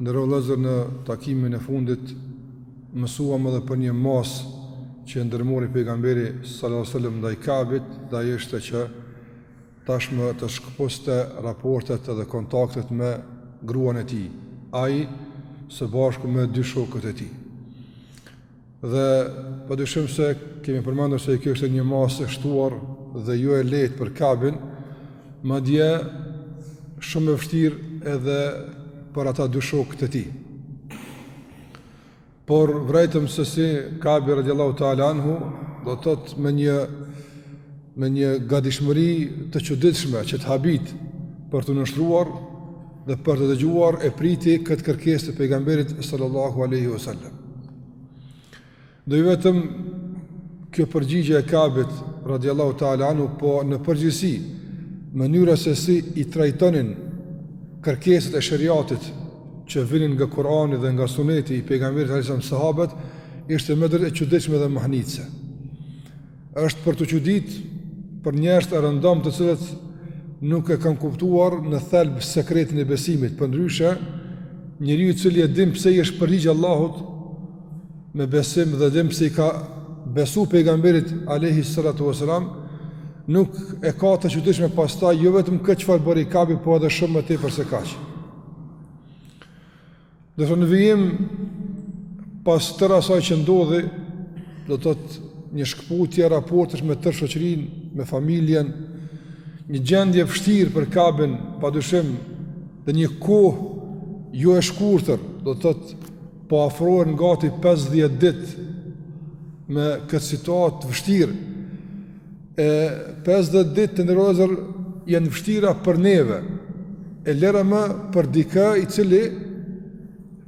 Nderuar vëllezër në takimin e fundit mësuam edhe për një masë që e ndërmori pejgamberi sallallahu alajhi wasallam ndaj Kabit dhe ai ishte që tashmë të shkëpuste raportet dhe kontaktet me gruan e tij. Ai së bashku me dy shokët e tij. Dhe pa dyshim se kemi përmendur se kjo ishte një masë e shtuar dhe jo e lehtë për kabin, madje shumë e vështirë edhe për ata dy shokë të tij. Por vërejtëm se si kabi radiallahu ta'ala anhu, do të thotë me një me një gadishmëri të çuditshme që të habit për t'u nënshtruar dhe për të dëgjuar e priti këtë kërkesë të pejgamberit sallallahu aleyhi vësallam. Dhe jo vetëm kjo përgjigje e kabit radiallahu ta'ala anhu po në përgjithësi mënyra se si i trajtonin kërkesat e sheriatit që vinin nga Kurani dhe nga suneti i pejgamberit sallallahu aleyhi vësallam sahabët ishte me të drejtë e çuditshme dhe mahnitëse. Është për t'u çudit për njerëz të rëndomtë të cilët nuk e kanë kuptuar në thelb sekretin e besimit, përndryshe, njeriu i cili e din pse i është përgjigj Allahut me besim dhe din pse i ka besu pejgamberit alejhi salatu veselam, nuk e ka të çuditshme pastaj, jo vetëm këtë çfarë bëri kabi, po edhe shumë më tepër se kaq. Ndërsa në vijim pas tërë asaj që ndodhi, do të thotë një shkëputje raportesh me tërë shoqërinë, me familjen, një gjendje e vështirë për kabin, pa dyshim, dhe një kohë jo e shkurtër, do të thotë po afrohen gati 50 ditë me këtë situatë të vështirë, E 50 ditë të nderuar vëllezër janë të vështira për neve E lëre më për dikë i cili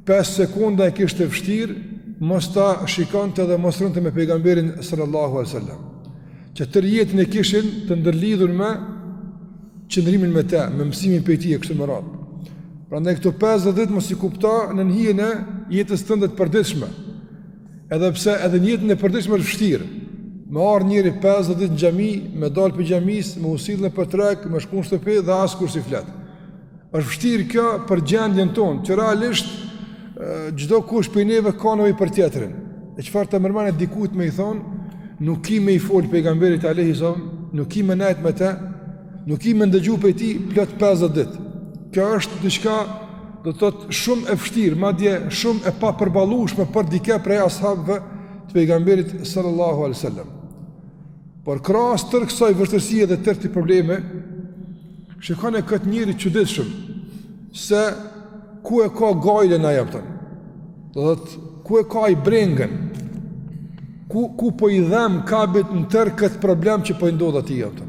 5 sekunda e kishte vështirë Mos ta shikonte dhe mos rrinte me pejgamberin sallallahu alejhi sallam Që tërë jetën e kishin të ndërlidhur me qëndrimin me te Me mësimin prej tij e kështu me radhë Prandaj këto 50 ditë mos i kupto në hijen e jetës tënde të përditshme Edhe pse edhe në jetën e përditshme është vështirë. Me ardh njeri 50 ditë në xhami, me dal prej xhamisë, me u sill nëpër treg, me shku në shtëpi dhe askush s'i flet. Është vështirë kjo për gjendjen tonë, që realisht çdokush prej neve ka nevojë për tjetrin. E çfarë të merr mendja dikujt me i thonë, nuk ki me i folë pejgamberit alejhi selam, nuk ki me nejt me te, Nuk e me ndëgju prej tij plot 50 dit. Kjo është diçka do të thotë shumë e vështirë, madje shumë e papërballueshme për dikë prej ashabëve të pejgamberit sallallahu alaihi wasallam. Por krahas tërë kësaj vështirësie dhe tërë këtij problemi, shikoni këtë njeri të çuditshëm se ku e ka gajlën ai apo. Do të thotë ku e ka ai brengën? Ku ku po i dhem Kabit në tërë këtë problem që po i ndodh atij apo.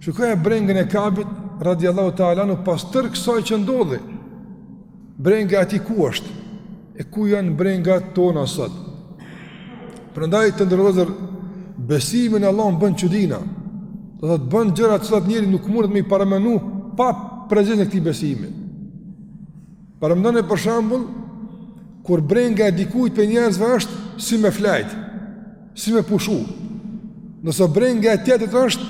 Shikoje brengën e Kabit, radiallahu ta'ala anhu, pas tërë kësaj që ndodhi, brenga e tij ku është, e ku janë brengat tona sot. Prandaj të nderuar vëllezër, besimi në Allahun bën çudira, do të thotë bën gjëra të cilat njeri nuk mundet me i paramenu pa prezencën e këtij besimi. Paramendoni për shambull, kur brenga e dikujt prej njerëzve është si me fjetë, Si me pushu? Nëse brenga e tjetrit është,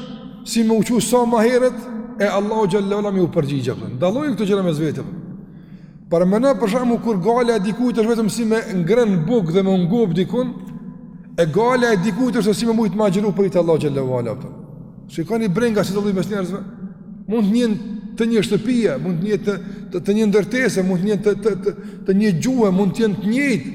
si me u çu sa ma heret, e Allahut xhele ve ala me iu përgjigj. Dallojnë këto gjëra mes veti. Paramendoni për shembull kur gajle e dikujt është vetëm si me ngrën bukë dhe me ngop dikun, e gajle e dikujt është si me mujtë me agjëru për hir të Allahut xhele ve ala. Shikoni brengat si dallojnë mes njerëzve, mund të jenë të një shtëpie, mund të jenë të, të, të një ndërtese, mund të jenë të, të, të, të një gjuhe, mund të jenë të njëjtë,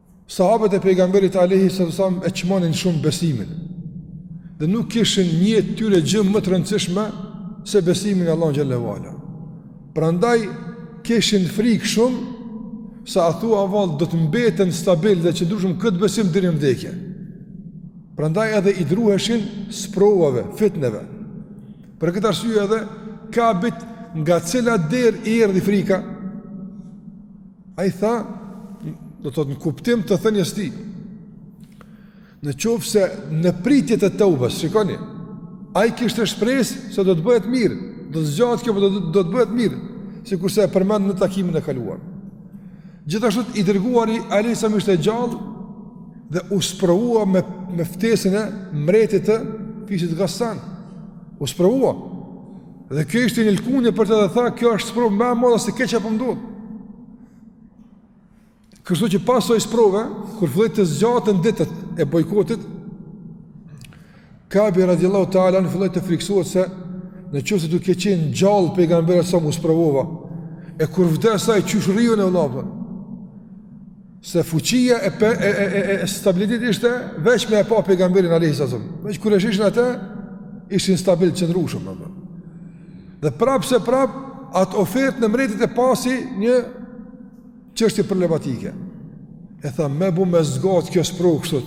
Sahabët e pejgamberit alejhi selam e çmonin shumë besimin dhe nuk kishin në jetën e tyre gjë më të rëndësishme se besimin në Allahun xhele ve ala. Prandaj kishin frikë shumë se a thua vallë do të mbeten stabil dhe të qëndrueshëm në këtë besim deri në vdekje. Prandaj edhe i druheshin sprovave, fitneve. Për këtë arsye edhe Kabit nga cila derë i erdhi frika, Ai tha, do të thotë në kuptim të thënies së tij, në qoftë se në pritje të teubes, shikoni, ai kishte shpresë se do të bëhet mirë, do të zgjatet kjo, po do, do të bëhet mirë, si kurse e përmendëm në takimin e kaluar. Gjithashtu i dërguari alejhi selam ishte gjallë dhe u sprovua me me ftesën e mbretit të fisit Gassan. U sprovua. Dhe kjo ishte një lëkundje për të dhe tha, kjo është sprovë më e madhe se e keqja që po m'ndodh. Kështu që pas asaj sprove, kur filloi të zgjaten ditët e bojkotit, Kabi radiallahu ta'ala anhu filloi të frikësohet se në qoftë se duke qenë gjallë pejgamberi alejhi selam u sprovova, e kur vdes ai qysh rri unë vëlla. se fuqia e pe, e e e e stabilitetit ishte veç me e pa pejgamberin alayhis salam. Veç kur e shishin atë ishin stabil të qëndrueshëm apo. Dhe prapë se prapë atë ofertën e mbretit e pa si një çështje problematike. E tha me bo me zgjat kjo sprovë kështu.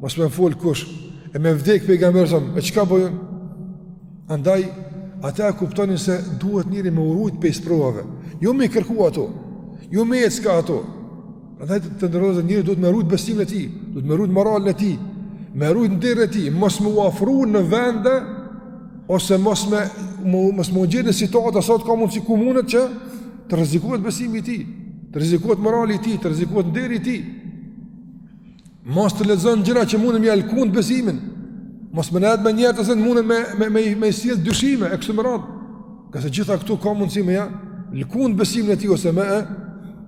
Mos me më fol kush e me vdek pejgamberi alejhi selam, e çka boj unë? Andaj, ata e kuptonin se duhet njeri me u rujt prej sprovave, jo me i kërku ato, jo me i ecë ka ato. Andaj të, të nderuar njeri duhet me rujt besimin e tij, duhet me rujt moralin e tij, me rujt nderin e tij, mos me u afru në vende, ose mos me, mos me u gjet në situata, saqë ka mundësi ku mundet që të rrezikohet besimi i tij, të rrezikohet morali i tij, të rrezikohet nderi i tij. Mos të lexojë gjëra që munden me ja lkund besimin. Mos me nejt me njerëz që munden me, me, me, me sjell dyshime, e kështu me radhë. Ka se gjitha këto ka mundësi me ja lkund besimin e tij ose me e,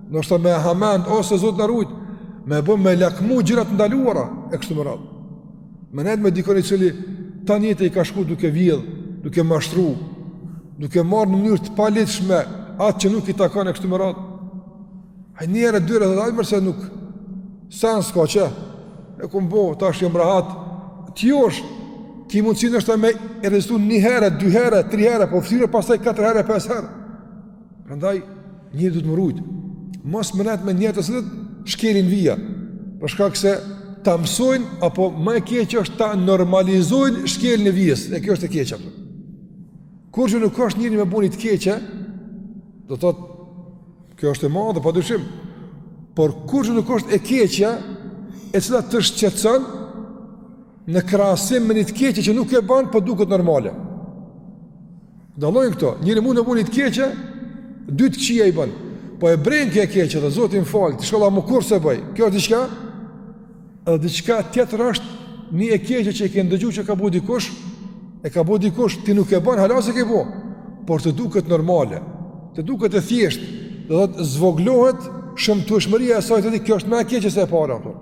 ndoshta me e hamend, ose Zot na ruajt, me e bo me lakmu gjëra të ndaluara, e kështu me radhë. Me nejt me dikon i cili tan jeta i ka shku duke vjedhë, duke mashtru, duke marrë në mënyrë të paligjshme atë që nuk i takon e kështu me radhë. Hajt një herë e dy herë dhe dajë përse nuk Sen s'ka që e kom bo, tash jam rahat. Kjo është, ki mundësi ndoshta me e rezistu një herë, dy herë, tri herë Po vështirë pastaj katër herë e pes herë Prandaj njeri duhet me u rujt, mos me nejt me njerëz të cilët shkelin vija, për shkak se ta mësojnë Apo më e keqë është ta normalizojnë shkeljen e vijës E kjo është e keqja. Kurse nuk është njeri me bo një të keqe, do të thotë Kjo është e madhe, pa dyshim, por kurrë nuk është e keqja, e cila të shqetson, në krahasim me një të keqe që nuk e ban, por po duket normale. Dallojnë këto, njeri mund me bo një të keqe, dy të këqija i ban, po e bren kjo e keqe, dhe Zoti më faltë, ishalla më kurrë s'e bëj, kjo është diçka. Edhe diçka tjetër është një e keqe që e ke ndëgju që ka bo dikush, e ka bo dikush, ti nuk e bën, hala s'e ke bo, por të duket normale, të duket e thjeshtë, do të thotë zvoglohet shëmtueshmëria e saj te ti e, kjo është më e keqe se e para, apo.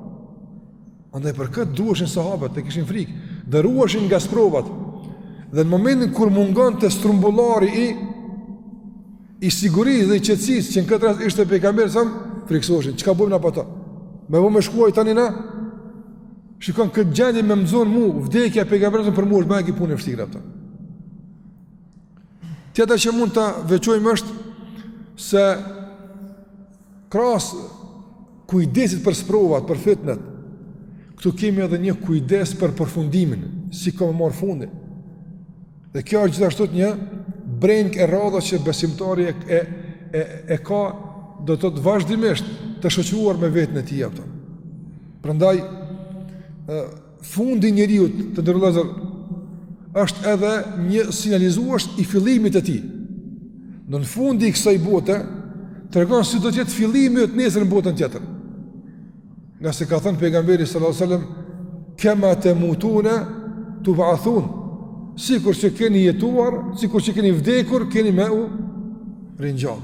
Andaj për këtë druheshin sahabët, dhe kishin frikë, dhe ruheshin nga sprovat, dhe në momentin kur mungonte strumbullari i I sigurisë dhe i qetësisë që në këtë rast ishte pejgamberi a.s., friksoheshin, çka bëjmë na, apo jo. Me vet me shku ai tani na. Shikon këtë gjendje më mërzit mu, vdekja e pejgamberit a.s. për mua është më e punë e vështirë, apo jo. Tjetra që mund ta veçojmë është se Krahas kujdesit për sprovat, për fitnet, këtu kemi edhe një kujdes për përfundimin, si ka me marrë fundin. Dhe kjo është gjithashtu një brengë e radhës që besimtari e, e, e, e ka do të thotë vazhdimisht të shoqëruar me veten e tij, apo jo. Prandaj Fundi i njeriut, të nderuar vëllezër, është edhe një sinjalizues i fillimit të tij. Domethënë fundi i kësaj bote, tregon si do të jetë fillimi yt nesër në botën tjetër. Ngase ka thënë pejgamberi s.a.s. Kema temutune tub'athun, sikur që keni jetuar, sikur që keni vdekur, keni me u ringjall.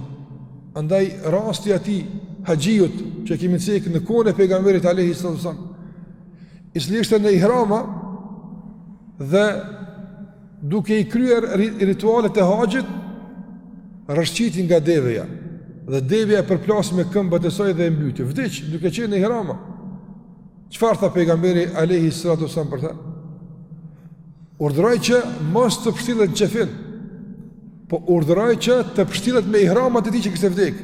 Andaj rasti i atij haxhiut që e kemi cek në kohën e pejgamberit a.s. I cili ishte në ihrama dhe duke i kryer ritualet e haxhit, rrëshqiti nga deveja dhe deveja e përplas me këmbët e saj dhe e mbyti. Vdiq duke qenë në ihrama. Çfarë tha pejgamberi alejhi salatu selam për te? Urdhëroi që mos të pështillet në qefin. Po urdhëroi që të pështillet me ihramat e tij që kishte vdek.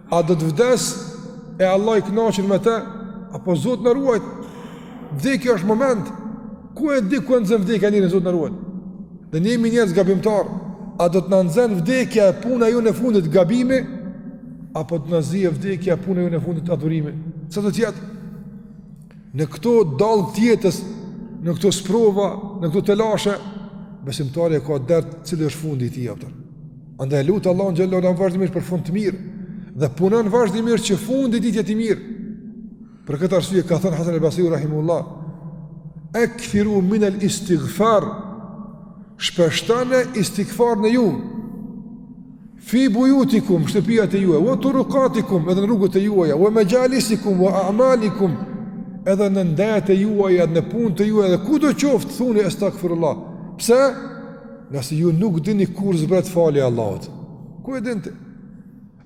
A do të vdes e Allahu i kënaqur me të? Apo Zot na ruajt? Vdekja është moment. Ku e di ku e nxën vdekja njerin, Zot na ruajt? Dhe ne jemi njerëz gabimtarë. A do të na nxën vdekja e puna jonë e fundit gabimi? Apo do të na zijë vdekja e puna jonë e fundit adhurimi? Ça do të jetë? Në këto dallgë të jetës, në këto sprova, në këto telashe, besimtari e ka dert cili është fundi i tij, a kupton. Andaj lut Allahun xhel-le ve ala vazhdimisht për fund të mirë dhe punon vazhdimisht që fundi i tij të jetë i mirë. Për këtë arsye ka thënë Hasan al-Basri rahimehullah, "Akthiru min al-istighfar" Shpeshtone istighfarin ju Fi bujutikum, shtëpiat e juaja, ve turukatikum, edhe në rrugët e juaja, ve mexhalisikum, ve amalikum, edhe në ndejat e juaja, në punët e juaja, edhe kudo qoftë, thuni estagfirullah. Pse? Ngase ju nuk dini kur zbret falja e Allahut. Ku e din ti?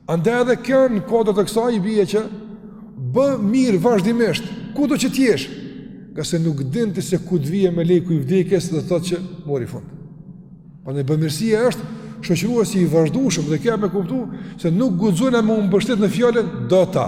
Andaj edhe kjo në kuadër të kësaj i bje që bën mirë vazhdimisht, kudo që të jesh. Ngase nuk din ti se ku të vjen meleku i vdekjes dhe thotë që mori fund. Prandaj bamirësia është shoqëruesi i vazhdushëm dhe kjo jep me kuptu se nuk guxojna me u mbështet në fjalën do ta.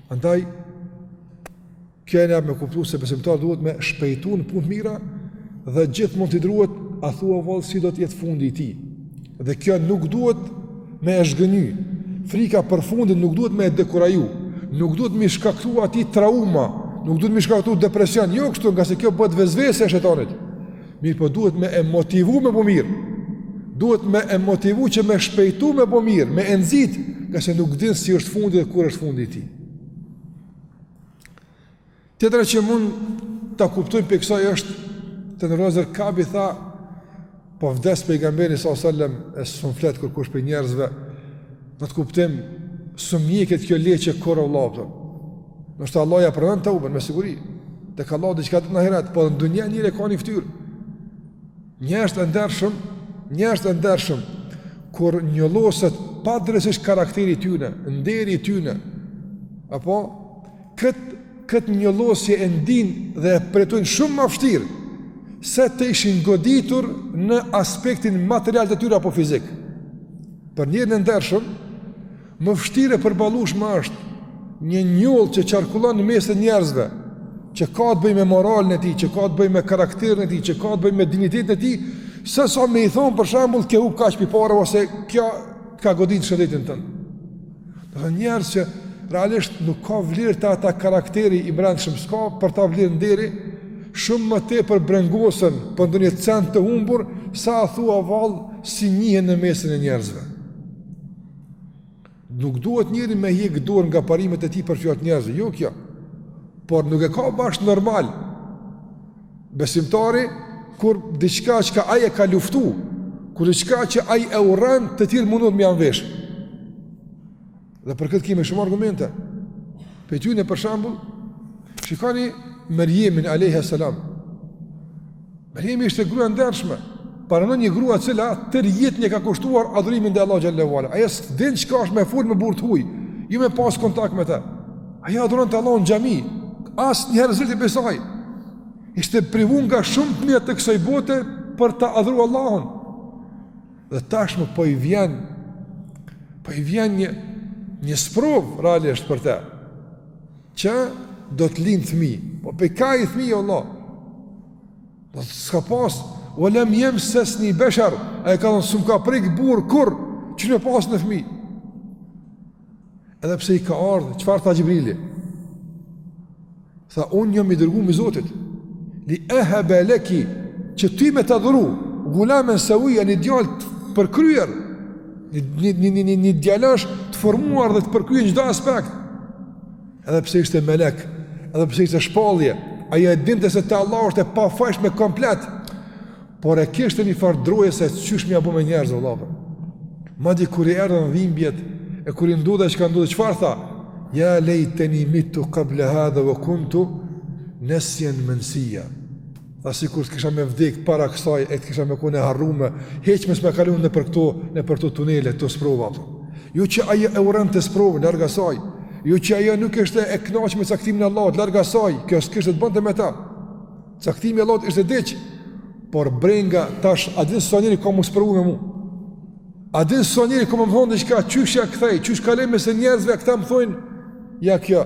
Andaj, kjo na jep me kuptu se besimtari duhet me shpejtu në punë të mira dhe gjithmonë t'i druhet a thua vallë si do t'jetë fundi i tij. Dhe kjo nuk duhet me e zhgënjy, frika për fundin nuk duhet me e dekuraju, nuk duhet m'i shkaktu atij trauma, nuk duhet m'i shkaktu depresion, jo kështu ngase kjo bëhet vesvese e shejtanit. Mirëpo duhet me e motivu me bo mirë. Duhet me e motivu që me shpejtu me bo mirë, me e nxit, ngase nuk din si është fundi dhe kur është fundi i tij. Tjetra që mund të kuptojmë prej kësaj është të nderuar vëllezër, Kabi tha, po vdes pejgamberi s.a.s. e s'më flet kërkush prej njerëzve, në atë kuptim, s'më hjeket kjo leqe kurrë vlla, Ndoshta Allahu ja pranon teuben me siguri. Te ka Allahu diçka të n'ahiret, po në dunjë një lekë kanë fytyr. Njerëzit e ndershëm, njerëzit e ndershëm kur njolloset padrejtësisht karakteri i tyne, nderi i tyne, apo këtë kët njollosje e ndinë dhe e përjetojnë shumë ma vështirë, se të ishin goditur në aspektin material të tyre apo fizik. Për njerin e ndershëm, Më vështirë e përballueshme është një njollë që qarkullon në mes të njerëzve, që ka të bëjë me moralin e tij, që ka të bëjë me karakterin e tij, që ka të bëjë me dinjitetin e tij, se sa me i thonë për shembull ke hup kaq pi pare ose kjo t'ka godit shëndetin tënd. Do të njerëz që realisht nuk ka vlerë te ata karakteri i brendshëm s'ka për ta vlerë nderi, shumë më tepër brengosen për ndonjë cent të humbur, sa a thua vallë si njihen në mesin e njerëzve. Nuk duhet njeri me hjek dorë nga parimet e tij për fjalët e njerëzve, jo kjo. Por nuk e ka bash normal. Besimtari, kur diçka çka ai e ka luftu, kur diçka që ai e urren, të tjerët mundohen me ja mvesh. Dhe për këtë kemi shumë argumente. Prej tyne për shembull, shikoni Merjemin, a.s. Merjemi ishte grua e ndershme, paramendo një grua e cila tërë jetën ia ka kushtuar adhurimit ndaj Allahut xhel-le ue ala. Ajo s'e din çka është me fol me burrë t'huj, jo me pas kontakt me te. Ajo adhuronte Allahun n'xhami, asnjëherë s'zbriti prej saj. Ishte privu nga shumë të mira të kësoj bote për ta adhuru Allahun. Dhe tashmë po i vjen, po i vjen një, një sprovë realisht për te. Që do të lind fmi Po pe kah i fmi o Allah Do të s'ka pas Ue lem jemsesni besher Ajo ka thonë s'um ka prek burrë kurrë Qysh me pas unë fmi Edhe pse i ka ardhë Çfarë tha Xhibrili Tha unë jam i dërgumi i Zotit Li ehebe leki Që ty me ta dhuru Gulamen seuija një djalë të përkryer Një, një, një, një, një djalosh të formuar dhe të përkryer n'çdo aspekt Edhe pse ishte melek, edhe pse ishte shpallje, ajo e dinte se te Allahu është e pafajshme komplet. Por e kishte një farë droje se qysh me ia bo me njerëz vallahi. Madje kur i erdhën dhimbjet e kur i ndodhi çka ndodhi, çfarë tha? Ja lejteni mittu kable hadha ue kuntu nesjen mensija. Tha sikur të kisha me vdek para kësaj e të kisha me kon e harrume, hiç mos me kalu nëpër këto, nëpër kto tunele, kto sprova. Jo që ajo e urrente sprovën, larg asaj. Jo që ajo nuk ishte e knaqë me caktimin e Allahut, larg asaj, kjo s'kishte të bënte me ta. Caktimi i Allahut ishte diç, por brenga tash, a din sa njeri ka m'u sprovu me mu. A din sa njeri ka me m'thonë diçka, qysh ja kthej, qysh kaloj mes njerëzve, këta më thonë, ja kjo,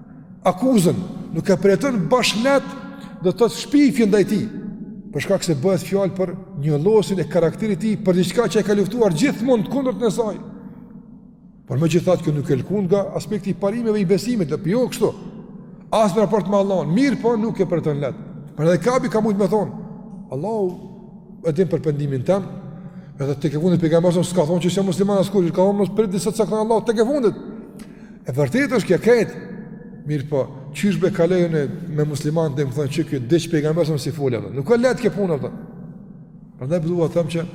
akuzën, nuk e përjeton bash lehtë, do të thotë shpifje ndaj tij. Për shkak se bëhet fjalë për njollosjen e karakterit të tij, për diçka që e ka luftuar gjithmonë kundër të saj. Por megjithatë kjo nuk e lkun nga aspekti i parimeve i besimit dhe për jo kështu. As në raport me Allah, mirëpo nuk e përjeton lehtë. Për edhe Kabi ka mujtë me thonë, Allah e din për pendimin tem, edhe tek e fundit për i ka mërësën, s'ka thonë që si musliman as kurrë, ka thonë mësë për disë të sakënë Allah tek e fundit. E vërteta është kjo këtë, mirëpo, qysh po kalojmë me muslimanët me thonë që kjo, dhe që pejgambesëm si folja, dhe. nuk e lehtë kjo punë, dhe. Prandaj po du me thonë që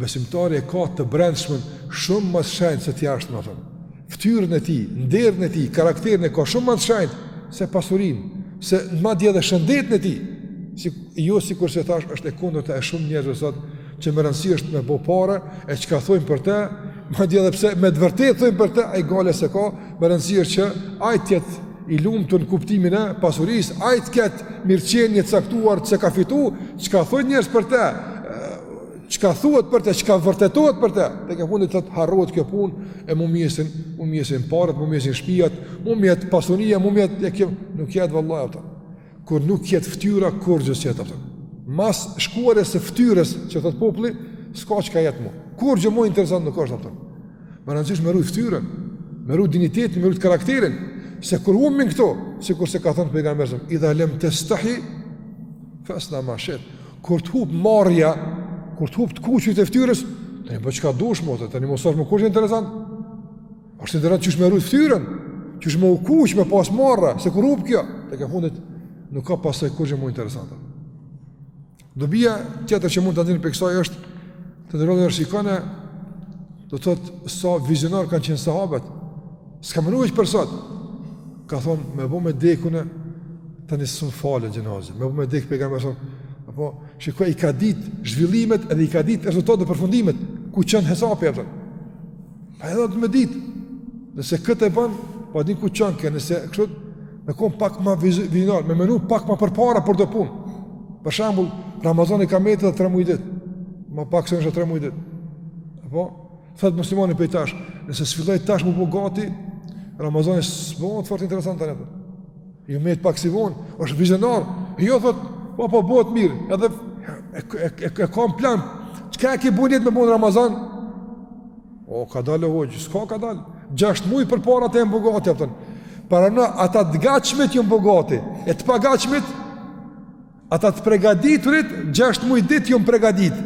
besimtari e ka të brendshmen shumë më shenjt se t'jashtmen, me thonë. Ftyrën e tij, nderin e tij, karakterin e ka shumë më shenjt se pasurinë, se madje edhe shëndetin e tij, si, jo sikurse thashë është e kundërta e shumë njerëzve sot, që me rëndësi është me bo pare, e çka thojnë për te, Madje edhe pse me të vërtetë thojnë për te, ai gajle s'e ka, me rëndësi është që ai të jetë i lumtur në kuptimin e pasurisë, ai të ketë mirëqenie të caktuar që ka fitu, çka thojnë njerëz për te, çka thuhet për te, çka vërtetohet për te, tek e fundit do të harrohet kjo punë, e mu m'jesin, mu m'jesin paret, mu m'jesin shpijat, mu m'jet pasunia, mu m'jet, e kjo nuk jet vëlla, kur nuk jet fytyra kurgjë s'jet, a kupton. Mas shkuarjes së fytyrës që thot populli, s'ka çka jet më. Kurgjë më interesant nuk është, a kupton. Me rëndësi është me rujt fytyrën, me rujt dinjitetin, me rujt karakterin, se kur humbin këto, sikurse ka thënë pejgamberi, idha lam tastahi fasna ma shit. Kur të humb marrja, kur të humb të kuqit e fytyrës, tani bo çka dush më, tani mo s'është më kurgjë interesant. Është interesant qysh me rujt fytyrën, qysh me u kuq me pas marre, se kur hup kjo, tek e fundit nuk ka pas saj kurgjë më interesante. Dobia tjetër që mund ta nxjerrim prej kësaj është të nderuar shikoni do të thotë sa vizionar kanë qenë sahabët. S'ka menu për sot. Ka thon me bo me dekë un tani s'ma fal xhenazen. Me bo me dekë pejgamberi sa apo shikoj i ka ditë zhvillimet edhe i ka ditë rezultatet e përfundimet ku çon hesapi atë. Pa edhe do me ditë, nëse këtë e banë, po din ku çon, e, nëse kështu, me konë pak ma vizionar, me menu pak ma përpara për do punë. Për shembull, Ramazani ka met edhe tre muj ditë, ma pak se noshta tre muj ditë. Apo? Thotë muslimani prej tash, nëse s'filloj tash m'u bo gati, Ramazani s'bohet fort interesant tani Ju met pak si vonë, është vizionar. E jo thot, po po bëhet mirë, edhe e, e, e, e kam plan. Çka e ke bënë me bon Ramazan? O kadalë hoxhë, s'ka kadalë. Gjashtë muaj përpara të jem bo gati, a kupton. Para në ata të gatshmit jon bo gati, e të pagatshmit, Ata të pregaditunit, gjashtë muj ditë jon pregaditë.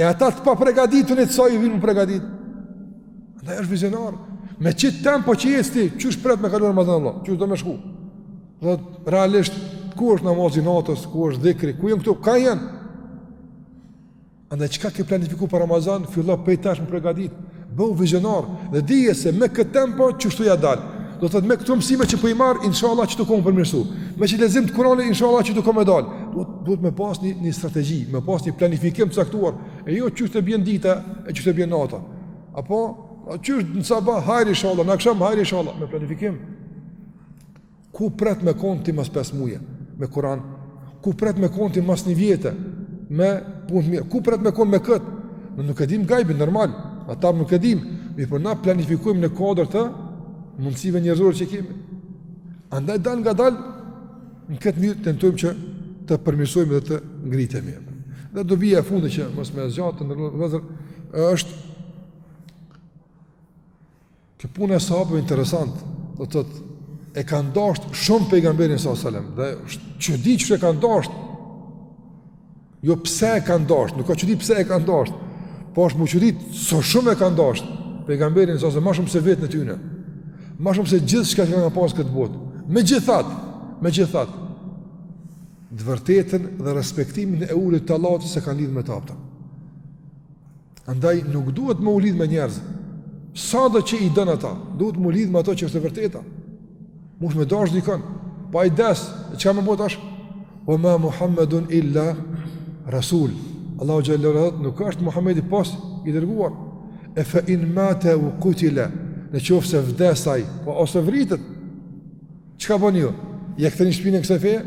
E ata të papregaditunit, sa u vjen m'u pregaditë. Ata s'është vizionar. Me qitë tempo që ec ti, qysh pret me kalu Ramazan vlla, qysh do me shku. Dhe realisht, ku është namazi natës, ku është dhikri, ku janë këto, ka janë. Andaj çka ke planifiku për Ramazan, fillo prej tash me pregadit. Bëhu vizionar dhe dije se me këtë tempo qysh t'ia dal. Do të thotë me këto mësime që po i marr, inshallah qetu kom me u përmirësu. Me qët lexim të Kur'anit inshallah qetu kom me dal. Duhet me pas një një strategji, me pas një planifikim të caktuar. E jo qysh të bjen dita, e qysh të bjen nata. Apo qysh në sabah hajri inshallah, në aksham hajri inshallah me planifikim. Ku pret me kon ti mas 5 muje me Kur'an? Ku pret me kon ti mas një vjete me punë t'mirë? Ku pret me kon me kët? Ne nuk e dimë gajbin normal, ata nuk e dimë, mirëpo na planifikojmë në kuadër të mundësive njerëzore që kemi. Andaj dalngadal në këtë mënyrë tentojmë që të përmirësojmë dhe të ngritemi. Dhe dobia e fundit që mos me zgjatë, vllezër, është Kjo punë e sahabëve interesant, do të thotë e kanë dashtë shumë pejgamberin alejhi selam dhe është çudi që e kanë dashtë. Jo pse e kanë dashtë, nuk ka çudi pse e kanë dashtë. Po është m'u çudit sa shumë e kanë dashtë pejgamberin alejhi selam, ma shumë se veten e tyne. Ma shumë se gjithçka që kanë pas në këtë botë. Megjithatë, megjithatë të vërtetën dhe respektimin e urdhrit të Allahut s'e kanë lidh me ta. Andaj nuk duhet me u lidh me njerëz. Sado që i don ata, duhet me u lidh me ato që është e vërteta. Munsh me dash dikon, po ai des, e çka me bo tash? Ve ma Muhammedun illa Rasul. Allahu xhel-le ve ala thotë, nuk është Muhammedi pos i dërguar. E fe in mate u kutile, në qoftë se vdes ai, po ose vritet. Çka boni ju? Ia ktheni shpinën kësaj feje?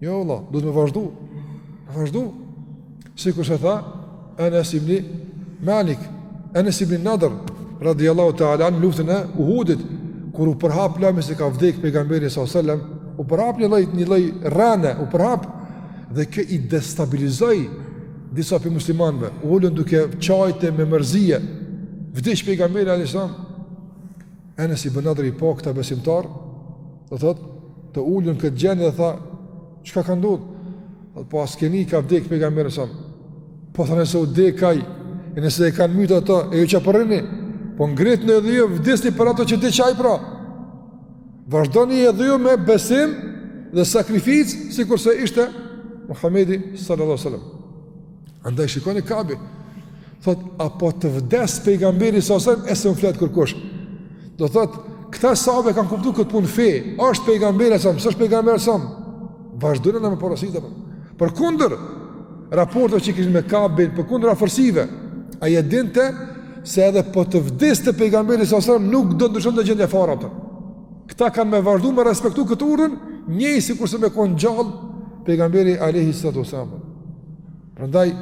Jo, vlla, duhet me vazhdu. Me vazhdu. Sikurse tha, Enes ibn Malik, Enes ibn Nadr, radiallahu ta'ala, në luftën e Uhudit, kur u përhap lajmi se ka vdek pejgamberi s.a.s. U përhap një lloj, një lloj rrene, u përhap, dhe kjo i destabilizoi disa prej muslimanve, u ulën duke qajtë e me mërzi, e vdiq pejgamberi a.s. Enes ibn Nadr i pa këta besimtarë, do thotë, të ulun në këtë gjendë dhe tha, çka ka ndodhë? Po a s'ke ni ka vdek pejgamberi alejhi selam. Po tha nëse ka dek ai, e nëse e kanë mytë ato, e ju çka po rrini, po ngrituni edhe ju, vdisni për ato që diq ai pra. Vazhdoni edhe ju me besim dhe sakrificë, sikurse ishte Muhammedi sallallahu alejhi ve sallam. Andaj shikoni Kabi, thot, apo të vdes pejgamberi sallallahu alaihi wasallam, e s'më flet kërkush. Do thot, këta sahabe kanë kuptu këtë punë feje, është pejgamberi alejhi selam, s'është pejgamberi alejhi selam, vazhdojnë në me porositë për. Përkundër raporteve që kishin me Kabin, përkundër afërsive, ai e dinte se edhe po të vdiste pejgamberi sallallahu alaihi wasallam, nuk do ndryshonte gjendja fare, apo. Këta kanë me vazhdu me respektu këtë urdhër, njëjtë sikurse me konë gjallë, pejgamberi alejhi salatu selam. Prandaj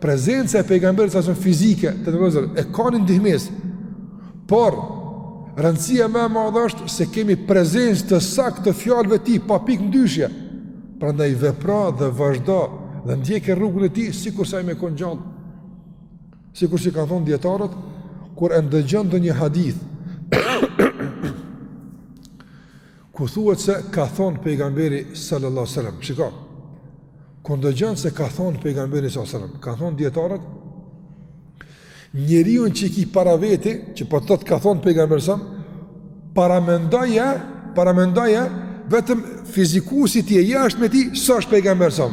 prezenca e pejgamberit sa fizike të nderuar vëllezër e ka një ndihmesë. Por rëndësia më e madhe është se kemi prezencë të saktë të fjalëve të tij pa pikë ndyshje. Prandaj vepro dhe vazhdo dhe ndjeke rrugën e tij sikurse me kon gjallë. Sikur si kan thon dietarët kur e ndëgjon ndonjë hadith Kur thuhet se ka thon pejgamberi sallallahu alaihi wasallam, shiko. Kur ndëgjon se ka thon pejgamberi sallallahu alaihi wasallam, ka thon dietarët njeriun që e ki para veti, që po thot ka thon pejgamberi sa, paramendoje, paramendoje vetëm fizikusi i tij asht me ti, s'është pejgamber sa.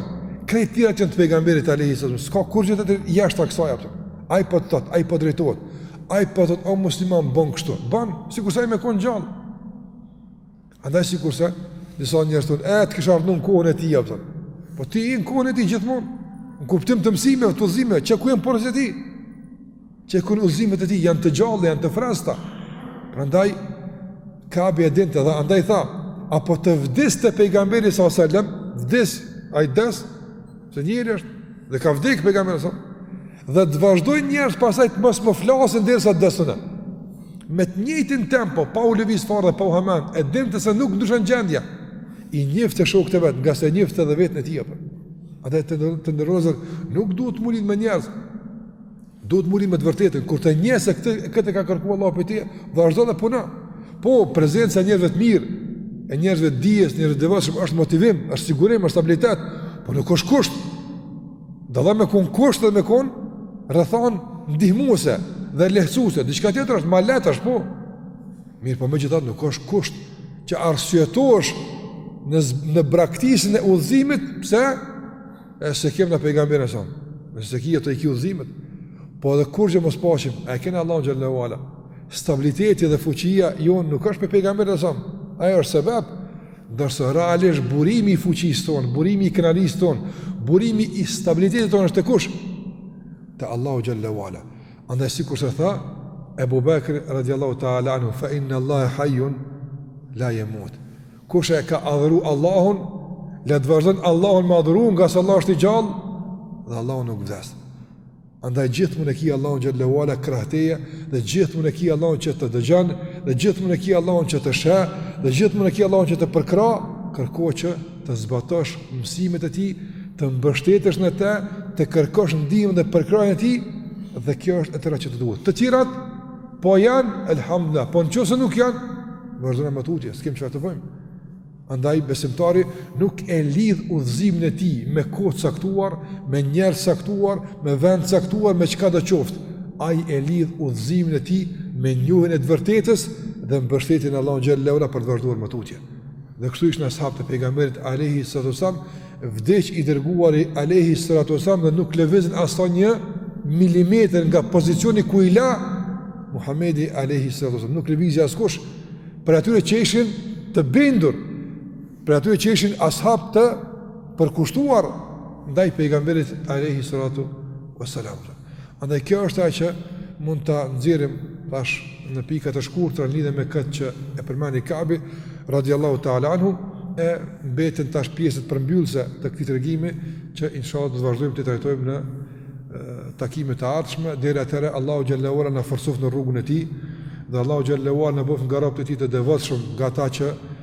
Krejt tjerat që janë të pejgamberit alejhi selam, s'ka kurgjo të tij jashtë kësaj, a kupton. Ai po të thot, ai po drejtohet, ai po të thot, o musliman, bon kështu, bon, sikurse ai me konë gjallë, Andaj sikurse disa njerëz thonë, e, të kisha ardhë në kohën e tij, a kupton. Po ti je në kohën e tij gjithmonë, në kuptim të mësimeve, të udhëzimeve, qe ku janë porositë e tij, qe ku janë udhëzimet e tij, janë të gjalla, janë të freskëta. Prandaj, Kabi e dinte dhe, andaj tha, apo të vdiste pejgamberi sallallahu alaihi wasallam, vdes, ai des, se njeri është, dhe ka vdekë pejgamberi sa, Dhe të vazhdojnë njerëz pastaj të mos më flasin derisa të des unë. Me të njëjtin tempo, pa u lëviz fare dhe pa u hamend, e dinte se nuk ndryshon gjendja, i njeftë shokët e vet, ngase e njeftë edhe veten e tij, apo. Andaj, të nderuar vëllezër, nuk duhet m'u lidh me njerëz, duhet m'u lidh me të vërtetën, kur të njeh se këtë, këtë ka kërku Allahu prej teje, vazhdo dhe puno. Po, prezenca e njerëzve të mirë, e njerëzve të dijes, njerëzve të devotshëm, është motivim, është sigurim, është stabilitet, po nuk është kusht, Dallon me kon kusht dhe me kon rrethanë ndihmuese dhe lehtësuese, diçka tjetër është ma lehtë është po. Mirëpo megjithatë nuk është kusht që arsyetohesh në, në braktisjen e udhëzimit, pse? E s'e kem na pejgamberin alejhi selam, s'e ki atë, i ki udhëzimet, po edhe kur që mos paçim, e kemi Allahun xhele ue ala, stabiliteti dhe fuqia jonë nuk është prej pejgamberit alejhi selam, ai është sebeb, Ndërsa realisht burimi i fuqisë tonë, burimi i krenarisë tonë, burimi i stabilitetit tonë është te kush? Te Allahu xhelle ue ala. Andaj sikurse tha, Ebu Bekri radiallahu ta'ala anhu, fa innallahe hajun, la jemut. Kush e ka adhuru Allahun, le të vazhdon Allahun me adhuru, ngase Allahu është i gjallë, dhe Allahu nuk vdes. Andaj gjithmonë e ki Allahun xhelle ue ala krah teje dhe gjithmonë e ki Allahun që të dëgjon dhe gjithmonë e ki Allahun që të sheh dhe gjithmonë e ki Allahun që të përkrah, kërko që të zbatosh mësimet e tij, të mbështetesh në te, të kërkosh ndihmën dhe përkrahjen e tij dhe kjo është e tëra që të duhet. Të tjerat po janë elhamdullah, po në qoftë se nuk janë, vazhdojmë më tutje, s'kem çfarë të bëjmë. Andaj besimtari nuk e lidh udhëzimin e tij me kohë caktuar, me njerëz të caktuar, me vend të caktuar, me çkado qoftë. Ai e lidh udhëzimin e tij me njohjen e të vërtetës dhe mbështetjen e Allahut xhelle ue ala për të vazhduar më tutje. Dhe kështu ishin as'habët e pejgamberit alejhi salatu ue selam, Vdiq i dërguari alejhi salatu ue selam dhe nuk lëvizën as një milimetër nga pozicioni ku i la Muhammedi alejhi salatu ue selam. Nuk lëvizi askush prej atyre që ishin të bindur, prej atyre që ishin as'habë të përkushtuar ndaj pejgamberit alejhi salatu ue selam. Andaj kjo është ajo që mund ta nxjerrim tash në pika të shkurtra në lidhje me këtë që e përmendi Kabi radiallahu ta'ala anhu e mbeten tash pjesët përmbyllëse të këtij tregimi që inshallah do të vazhdojmë t'i trajtojmë në takime të ardhshme deri atëherë Allahu xhelle ue ala na forcoftë në rrugën e tij dhe Allahu xhelle ue ala na bëftë nga robët e tij të devotshëm nga ata që